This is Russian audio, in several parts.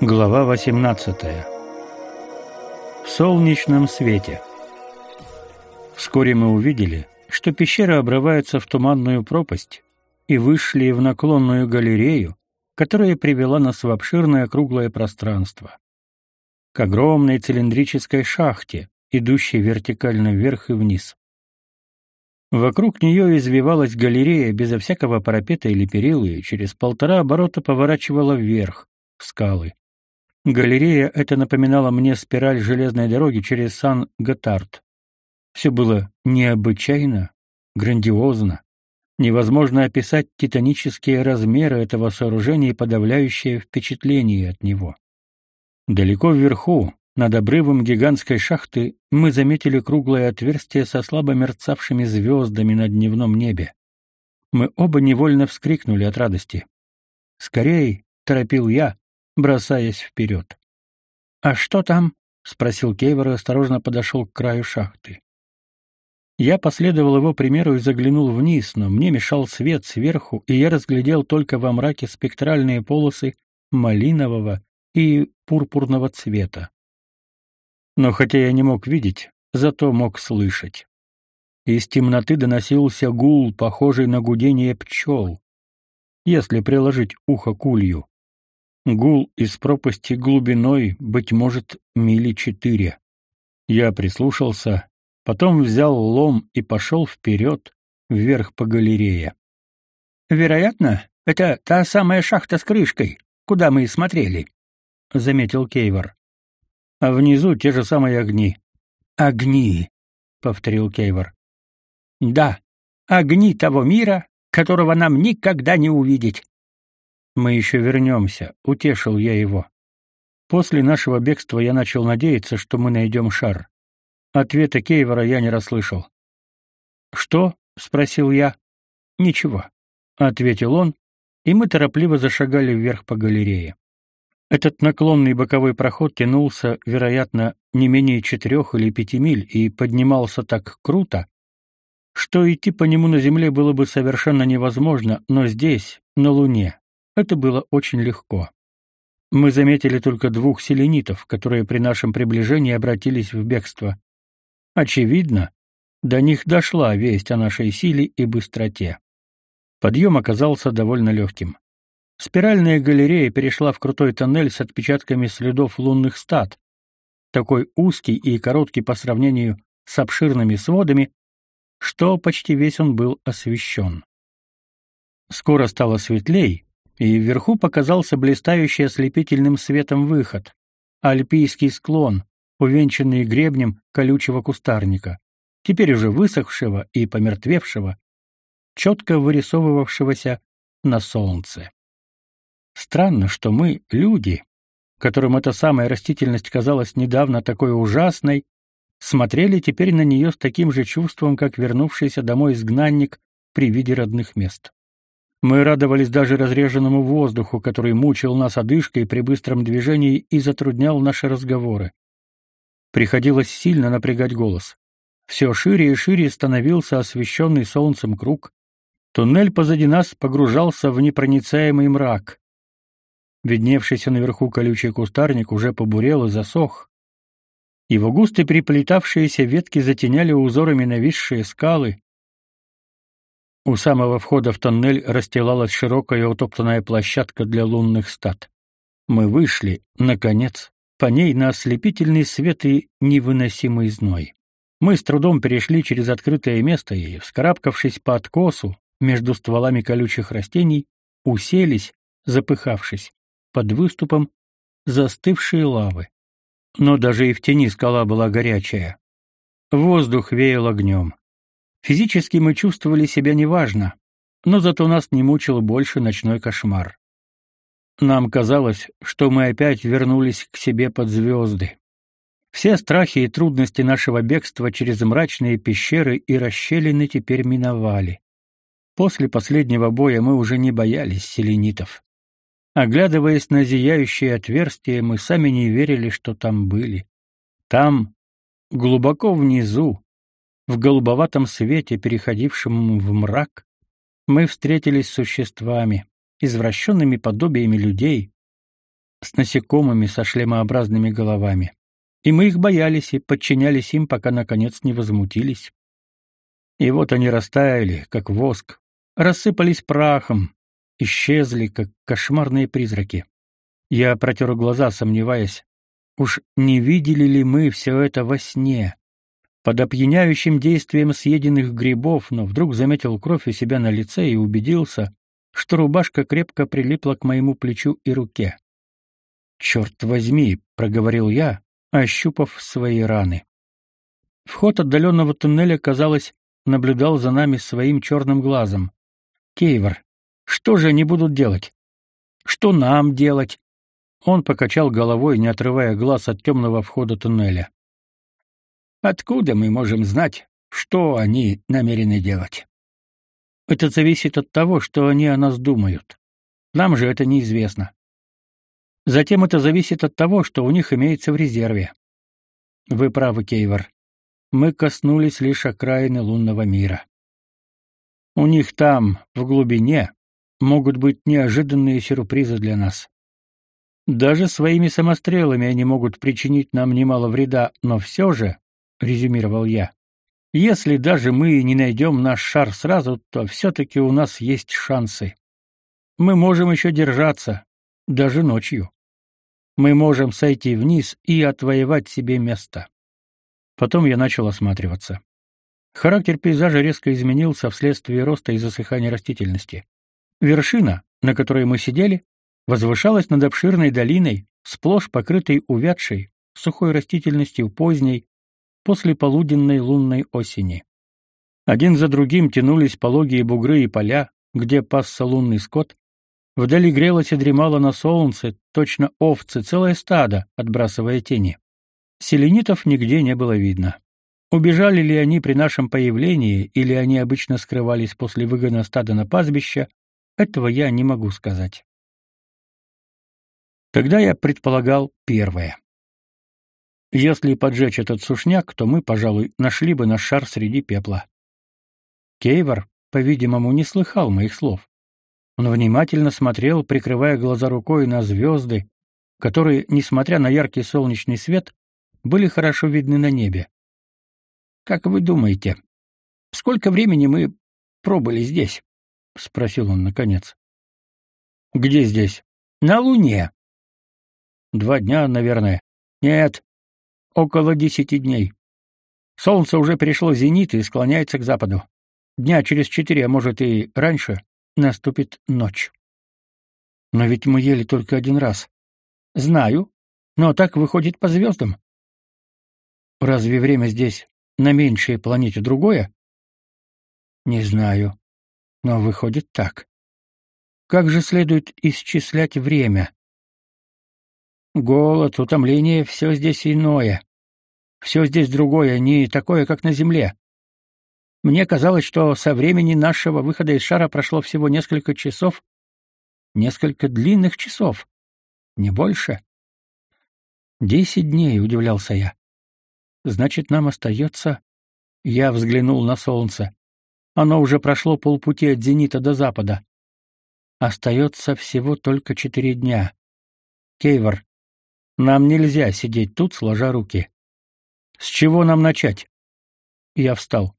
Глава 18. В солнечном свете. Вскоре мы увидели, что пещера обрывается в туманную пропасть, и вышли в наклонную галерею, которая привела нас в обширное круглое пространство. К огромной цилиндрической шахте, идущей вертикально вверх и вниз. Вокруг нее извивалась галерея безо всякого парапета или перилы и через полтора оборота поворачивала вверх, в скалы. Галерея эта напоминала мне спираль железной дороги через Сан-Готард. Все было необычайно, грандиозно. Невозможно описать титанические размеры этого сооружения и подавляющее впечатление от него. Далеко вверху, над обрывом гигантской шахты, мы заметили круглое отверстие со слабо мерцавшими звездами на дневном небе. Мы оба невольно вскрикнули от радости. «Скорей!» — торопил я, бросаясь вперед. «А что там?» — спросил Кейвор и осторожно подошел к краю шахты. Я последовал его примеру и заглянул вниз, но мне мешал свет сверху, и я разглядел только во мраке спектральные полосы малинового и пурпурного цвета. Но хотя я не мог видеть, зато мог слышать. Из темноты доносился гул, похожий на гудение пчел, если приложить ухо к улью. Гул из пропасти глубиной, быть может, мили четыре. Я прислушался, потом взял лом и пошел вперед, вверх по галерее. «Вероятно, это та самая шахта с крышкой, куда мы и смотрели», — заметил Кейвор. «А внизу те же самые огни». «Огни», — повторил Кейвор. «Да, огни того мира, которого нам никогда не увидеть. Мы еще вернемся», — утешил я его. После нашего бегства я начал надеяться, что мы найдем шар. Ответа Кейвора я не расслышал. «Что?» — спросил я. «Ничего», — ответил он, и мы торопливо зашагали вверх по галерее. Этот наклонный боковой проход тянулся, вероятно, не менее четырех или пяти миль и поднимался так круто, что идти по нему на земле было бы совершенно невозможно, но здесь, на Луне, это было очень легко. Мы заметили только двух селенитов, которые при нашем приближении обратились в бегство. Очевидно, до них дошла весть о нашей силе и быстроте. Подъем оказался довольно легким. Спиральная галерея перешла в крутой тоннель с отпечатками следов лунных стад, такой узкий и короткий по сравнению с обширными сводами, что почти весь он был освещен. Скоро стало светлей, и вверху показался блистающий ослепительным светом выход — альпийский склон, увенчанный гребнем колючего кустарника, теперь уже высохшего и помертвевшего, четко вырисовывавшегося на солнце. Странно, что мы, люди, которым эта самая растительность казалась недавно такой ужасной, смотрели теперь на нее с таким же чувством, как вернувшийся домой изгнанник при виде родных мест. Мы радовались даже разреженному воздуху, который мучил нас одышкой при быстром движении и затруднял наши разговоры. Приходилось сильно напрягать голос. Все шире и шире становился освещенный солнцем круг. Туннель позади нас погружался в непроницаемый мрак. Видневшийся наверху колючий кустарник уже побурел и засох. Его густо переплетавшиеся ветки затеняли узорами нависшие скалы, у самого входа в тоннель расстилалась широкая утоптанная площадка для лунных стад. Мы вышли, наконец, по ней на ослепительный свет и невыносимый зной. Мы с трудом перешли через открытое место и, вскарабкавшись по откосу между стволами колючих растений, уселись, запыхавшись, под выступом застывшей лавы. Но даже и в тени скала была горячая. Воздух веял огнем. Физически мы чувствовали себя неважно, но зато нас не мучил больше ночной кошмар. Нам казалось, что мы опять вернулись к себе под звезды. Все страхи и трудности нашего бегства через мрачные пещеры и расщелины теперь миновали. После последнего боя мы уже не боялись селенитов. Оглядываясь на зияющие отверстия, мы сами не верили, что там были. Там, глубоко внизу, в голубоватом свете, переходившем в мрак, мы встретились с существами, извращенными подобиями людей, с насекомыми со шлемообразными головами. И мы их боялись и подчинялись им, пока наконец не возмутились. И вот они растаяли, как воск, рассыпались прахом, исчезли, как кошмарные призраки. Я протер глаза, сомневаясь, уж не видели ли мы все это во сне. Под опьяняющим действием съеденных грибов, но вдруг заметил кровь у себя на лице и убедился, что рубашка крепко прилипла к моему плечу и руке. «Черт возьми!» — проговорил я, ощупав свои раны. Вход отдаленного туннеля, казалось, наблюдал за нами своим черным глазом. «Кейвор, что же они будут делать? Что нам делать?» Он покачал головой, не отрывая глаз от темного входа туннеля. «Откуда мы можем знать, что они намерены делать?» «Это зависит от того, что они о нас думают. Нам же это неизвестно. Затем это зависит от того, что у них имеется в резерве. Вы правы, Кейвор. Мы коснулись лишь окраины лунного мира. У них там, в глубине, могут быть неожиданные сюрпризы для нас. Даже своими самострелами они могут причинить нам немало вреда, но все же, резюмировал я, если даже мы не найдем наш шар сразу, то все-таки у нас есть шансы. Мы можем еще держаться, даже ночью мы можем сойти вниз и отвоевать себе место. Потом я начал осматриваться. Характер пейзажа резко изменился вследствие роста и засыхания растительности. Вершина, на которой мы сидели, возвышалась над обширной долиной, сплошь покрытой увядшей, сухой растительностью поздней, после полуденной лунной осени. Один за другим тянулись пологие бугры и поля, где пасся лунный скот, Вдали грелось и дремало на солнце, точно овцы, целое стадо, отбрасывая тени. Селенитов нигде не было видно. Убежали ли они при нашем появлении, или они обычно скрывались после выгона стада на пастбище, этого я не могу сказать. Тогда я предполагал первое. Если поджечь этот сушняк, то мы, пожалуй, нашли бы наш шар среди пепла. Кейвор, по-видимому, не слыхал моих слов. Он внимательно смотрел, прикрывая глаза рукой на звезды, которые, несмотря на яркий солнечный свет, были хорошо видны на небе. Как вы думаете, сколько времени мы пробыли здесь? спросил он наконец. Где здесь? На Луне. Два дня, наверное. Нет, около десяти дней. Солнце уже перешло зенит и склоняется к западу. Дня через четыре, а может и раньше, наступит ночь. Но ведь мы ели только один раз. Знаю, но так выходит по звездам. Разве время здесь на меньшей планете другое? Не знаю, но выходит так. Как же следует исчислять время? Голод, утомление — все здесь иное. Все здесь другое, не такое, как на Земле. Мне казалось, что со времени нашего выхода из шара прошло всего несколько часов, несколько длинных часов, не больше. Десять дней, удивлялся я. Значит, нам остается... Я взглянул на солнце. Оно уже прошло полпути от зенита до запада. Остается всего только четыре дня. Кейвор, нам нельзя сидеть тут, сложа руки. С чего нам начать? Я встал.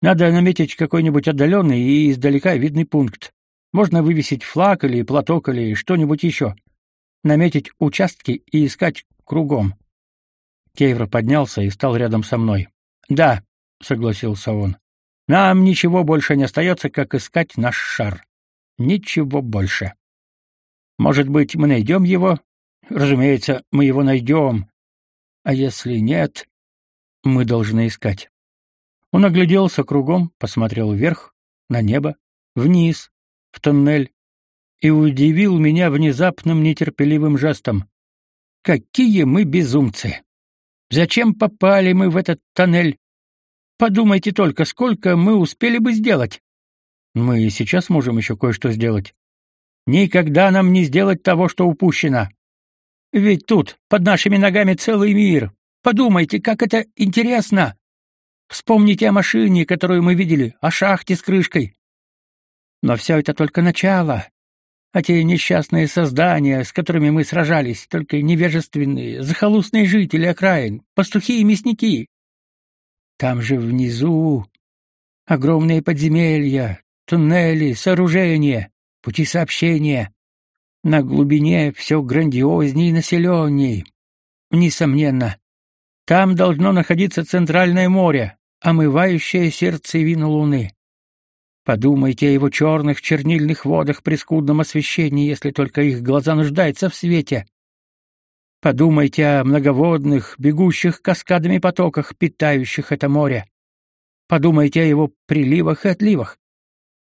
Надо наметить какой-нибудь отдаленный и издалека видный пункт. Можно вывесить флаг или платок или что-нибудь еще. Наметить участки и искать кругом. Кейвр поднялся и стал рядом со мной. «Да», — согласился он, — «нам ничего больше не остается, как искать наш шар. Ничего больше. Может быть, мы найдем его? Разумеется, мы его найдем. А если нет, мы должны искать. Он огляделся кругом, посмотрел вверх, на небо, вниз, в тоннель, и удивил меня внезапным нетерпеливым жестом. «Какие мы безумцы! Зачем попали мы в этот тоннель? Подумайте только, сколько мы успели бы сделать!» «Мы и сейчас можем еще кое-что сделать. Никогда нам не сделать того, что упущено. Ведь тут, под нашими ногами, целый мир. Подумайте, как это интересно!» Вспомните о машине, которую мы видели, о шахте с крышкой. Но все это только начало. А те несчастные создания, с которыми мы сражались, только невежественные, захолустные жители окраин, пастухи и мясники. Там же внизу огромные подземелья, туннели, сооружения, пути сообщения. На глубине все грандиознее и населенней. Несомненно, там должно находиться Центральное море, омывающее сердцевину Луны. Подумайте о его черных чернильных водах при скудном освещении, если только их глаза нуждаются в свете. Подумайте о многоводных, бегущих каскадами потоках, питающих это море. Подумайте о его приливах и отливах.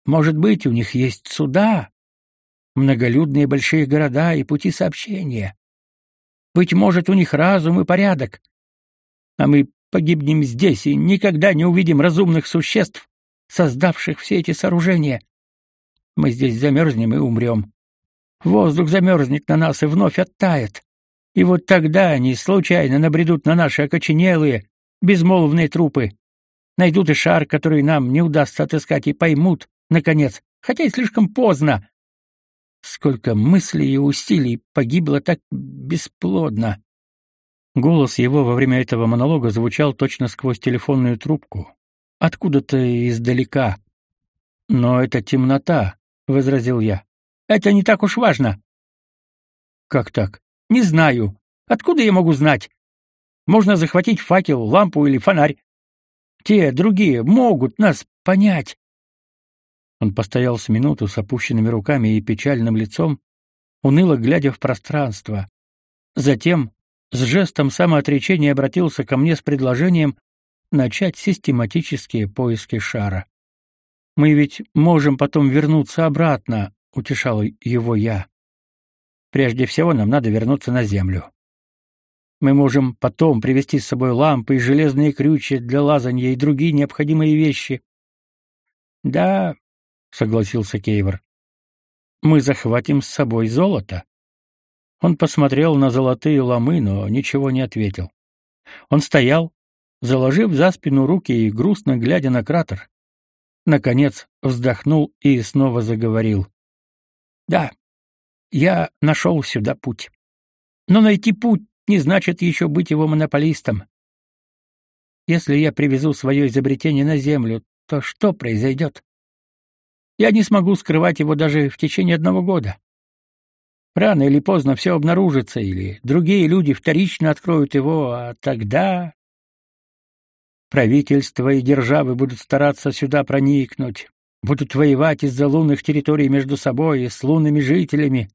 Может быть, у них есть суда, многолюдные большие города и пути сообщения. Быть может, у них разум и порядок. А мы погибнем здесь и никогда не увидим разумных существ, создавших все эти сооружения. Мы здесь замерзнем и умрем. Воздух замерзнет на нас и вновь оттает. И вот тогда они случайно набредут на наши окоченелые, безмолвные трупы. Найдут и шар, который нам не удастся отыскать, и поймут, наконец, хотя и слишком поздно. Сколько мыслей и усилий погибло так бесплодно. Голос его во время этого монолога звучал точно сквозь телефонную трубку, откуда-то издалека. Но это темнота, возразил я. Это не так уж важно. Как так? Не знаю. Откуда я могу знать? Можно захватить факел, лампу или фонарь. Те другие могут нас понять. Он постоял с минуту с опущенными руками и печальным лицом, уныло глядя в пространство. Затем с жестом самоотречения обратился ко мне с предложением начать систематические поиски шара. Мы ведь можем потом вернуться обратно, утешал его я. Прежде всего нам надо вернуться на землю. Мы можем потом привезти с собой лампы и железные крючья для лазанья и другие необходимые вещи. Да, согласился Кейвор. Мы захватим с собой золото. Он посмотрел на золотые ломы, но ничего не ответил. Он стоял, заложив за спину руки и грустно глядя на кратер. Наконец вздохнул и снова заговорил. «Да, я нашел сюда путь. Но найти путь не значит еще быть его монополистом. Если я привезу свое изобретение на Землю, то что произойдет? Я не смогу скрывать его даже в течение одного года. Рано или поздно все обнаружится, или другие люди вторично откроют его, а тогда Правительства и державы будут стараться сюда проникнуть, будут воевать из-за лунных территорий между собой и с лунными жителями.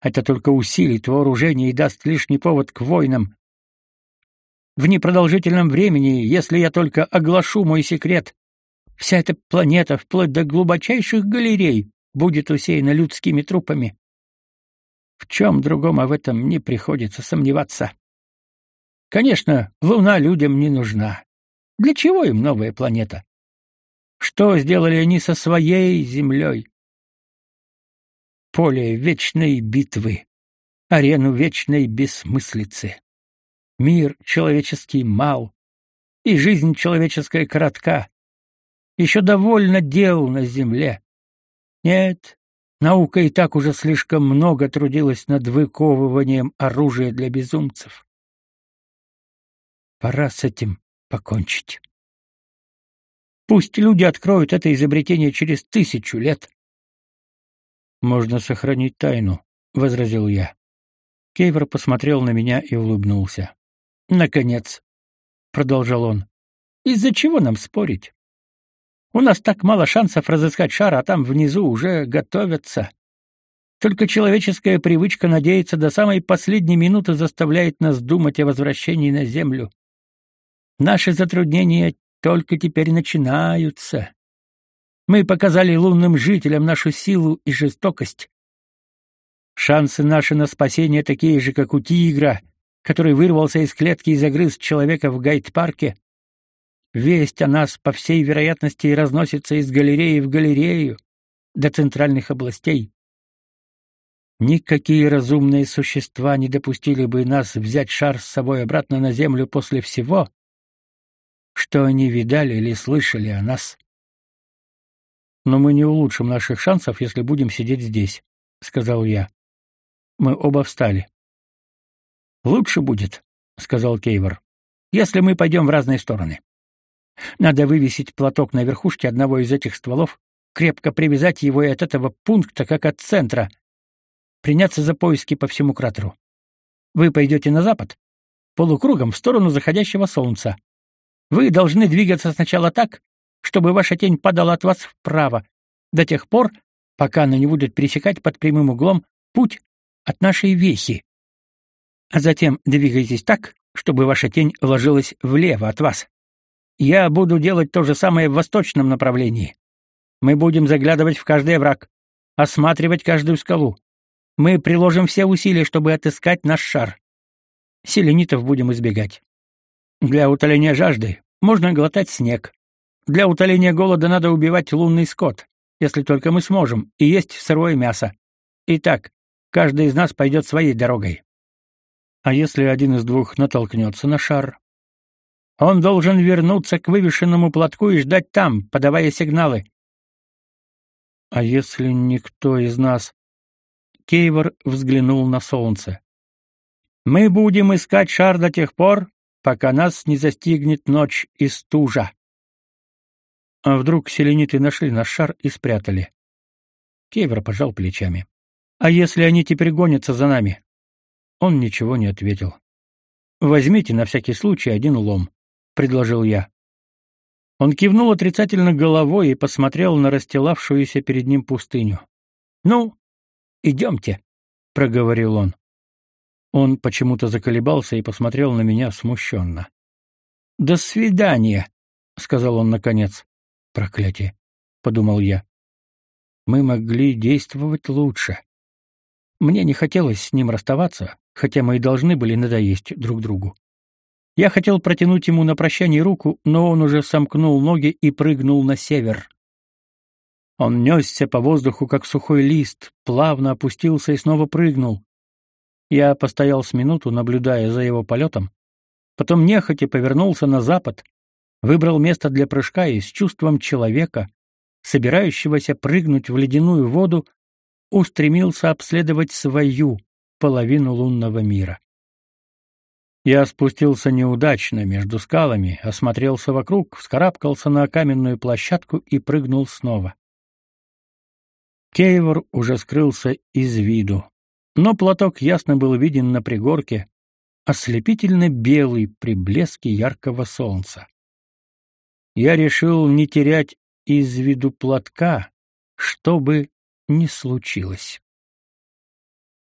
Это только усилит вооружение и даст лишний повод к войнам. В непродолжительном времени, если я только оглашу мой секрет, вся эта планета, вплоть до глубочайших галерей, будет усеяна людскими трупами. В чем другом об этом не приходится сомневаться. Конечно, Луна людям не нужна. Для чего им новая планета? Что сделали они со своей Землей? Поле вечной битвы, арену вечной бессмыслицы. Мир человеческий мал, и жизнь человеческая коротка. Еще довольно дел на Земле. Нет, наука и так уже слишком много трудилась над выковыванием оружия для безумцев. Пора с этим покончить. Пусть люди откроют это изобретение через тысячу лет. Можно сохранить тайну, возразил я. Кейвер посмотрел на меня и улыбнулся. Наконец, продолжал он. Из-за чего нам спорить? У нас так мало шансов разыскать шар, а там внизу уже готовятся. Только человеческая привычка надеяться до самой последней минуты заставляет нас думать о возвращении на землю. Наши затруднения только теперь начинаются. Мы показали лунным жителям нашу силу и жестокость. Шансы наши на спасение такие же, как у тигра, который вырвался из клетки и загрыз человека в гайд-парке. Весть о нас, по всей вероятности, и разносится из галереи в галерею до центральных областей. Никакие разумные существа не допустили бы нас взять шар с собой обратно на землю после всего, что они видали или слышали о нас. Но мы не улучшим наших шансов, если будем сидеть здесь, сказал я. Мы оба встали. Лучше будет, сказал Кейвор. Если мы пойдем в разные стороны. Надо вывесить платок на верхушке одного из этих стволов, крепко привязать его и от этого пункта, как от центра, приняться за поиски по всему кратеру. Вы пойдете на запад, полукругом в сторону заходящего солнца. Вы должны двигаться сначала так, чтобы ваша тень падала от вас вправо, до тех пор, пока она не будет пересекать под прямым углом путь от нашей вехи. А затем двигайтесь так, чтобы ваша тень ложилась влево от вас. Я буду делать то же самое в восточном направлении. Мы будем заглядывать в каждый овраг, осматривать каждую скалу. Мы приложим все усилия, чтобы отыскать наш шар. Селенитов будем избегать. Для утоления жажды можно глотать снег. Для утоления голода надо убивать лунный скот, если только мы сможем, и есть сырое мясо. Итак, каждый из нас пойдет своей дорогой. А если один из двух натолкнется на шар? Он должен вернуться к вывешенному платку и ждать там, подавая сигналы. А если никто из нас... Кейвор взглянул на солнце. Мы будем искать шар до тех пор, пока нас не застигнет ночь и стужа. А вдруг селениты нашли наш шар и спрятали? Кейвор пожал плечами. А если они теперь гонятся за нами? Он ничего не ответил. Возьмите на всякий случай один лом, предложил я. Он кивнул отрицательно головой и посмотрел на расстилавшуюся перед ним пустыню. Ну, идемте, проговорил он. Он почему-то заколебался и посмотрел на меня смущенно. До свидания, сказал он наконец. Проклятие, подумал я. Мы могли действовать лучше. Мне не хотелось с ним расставаться, хотя мы и должны были надоесть друг другу. Я хотел протянуть ему на прощание руку, но он уже сомкнул ноги и прыгнул на север. Он несся по воздуху, как сухой лист, плавно опустился и снова прыгнул. Я постоял с минуту, наблюдая за его полетом, потом нехотя повернулся на запад, выбрал место для прыжка и с чувством человека, собирающегося прыгнуть в ледяную воду, устремился обследовать свою, половину лунного мира. Я спустился неудачно между скалами, осмотрелся вокруг, вскарабкался на каменную площадку и прыгнул снова. Кейвор уже скрылся из виду, но платок ясно был виден на пригорке, ослепительно белый при блеске яркого солнца. Я решил не терять из виду платка, что бы ни случилось.